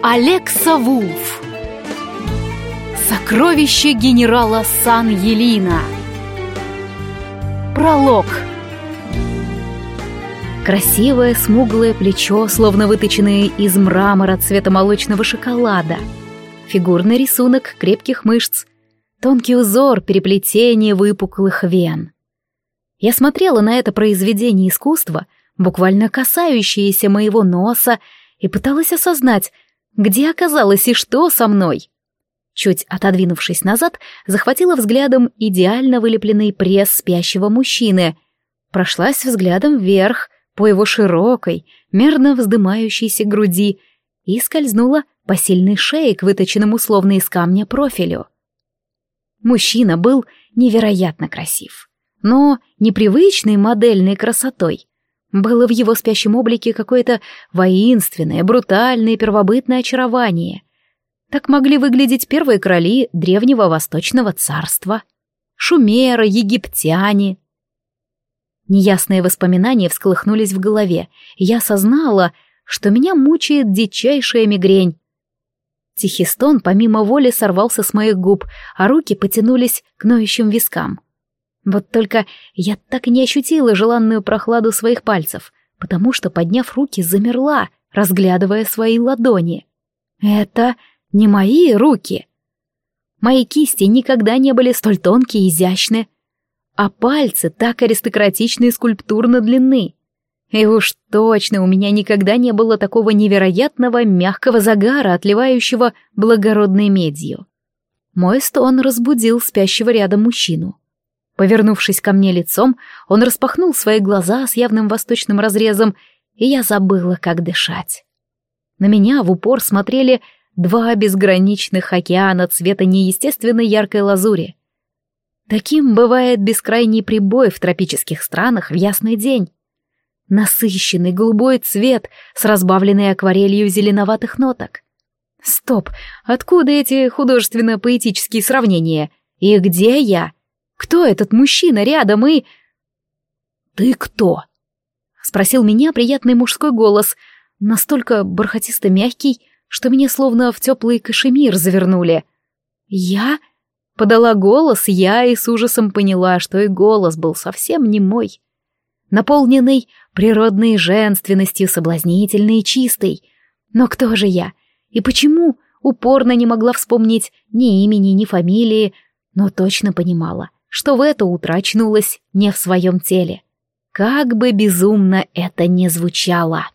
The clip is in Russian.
Алекса Вулф Сокровище генерала Сан-Елина Пролог Красивое смуглое плечо, словно выточенное из мрамора цвета молочного шоколада. Фигурный рисунок крепких мышц. Тонкий узор переплетения выпуклых вен. Я смотрела на это произведение искусства, буквально касающееся моего носа, и пыталась осознать, где оказалась и что со мной. Чуть отодвинувшись назад, захватила взглядом идеально вылепленный пресс спящего мужчины, прошлась взглядом вверх по его широкой, мерно вздымающейся груди и скользнула по сильной шее к выточенному словно из камня профилю. Мужчина был невероятно красив, но непривычной модельной красотой, было в его спящем облике какое-то воинственное, брутальное, первобытное очарование. Так могли выглядеть первые короли древнего восточного царства. Шумеры, египтяне. Неясные воспоминания всколыхнулись в голове, я осознала, что меня мучает дичайшая мигрень. Тихий стон помимо воли сорвался с моих губ, а руки потянулись к ноющим вискам. Вот только я так и не ощутила желанную прохладу своих пальцев, потому что, подняв руки, замерла, разглядывая свои ладони. Это не мои руки. Мои кисти никогда не были столь тонкие и изящны, а пальцы так аристократичны и скульптурно длинны. И уж точно у меня никогда не было такого невероятного мягкого загара, отливающего благородной медью. Мой стон разбудил спящего рядом мужчину. Повернувшись ко мне лицом, он распахнул свои глаза с явным восточным разрезом, и я забыла, как дышать. На меня в упор смотрели два безграничных океана цвета неестественно яркой лазури. Таким бывает бескрайний прибой в тропических странах в ясный день. Насыщенный голубой цвет с разбавленной акварелью зеленоватых ноток. Стоп, откуда эти художественно-поэтические сравнения? И где я? Кто этот мужчина рядом и... «Ты кто?» — спросил меня приятный мужской голос, настолько бархатисто мягкий, что меня словно в теплый кашемир завернули. «Я?» — подала голос я и с ужасом поняла, что и голос был совсем не мой. Наполненный природной женственностью, соблазнительной и чистой. Но кто же я? И почему упорно не могла вспомнить ни имени, ни фамилии, но точно понимала — что в это утро очнулась не в своем теле. Как бы безумно это ни звучало.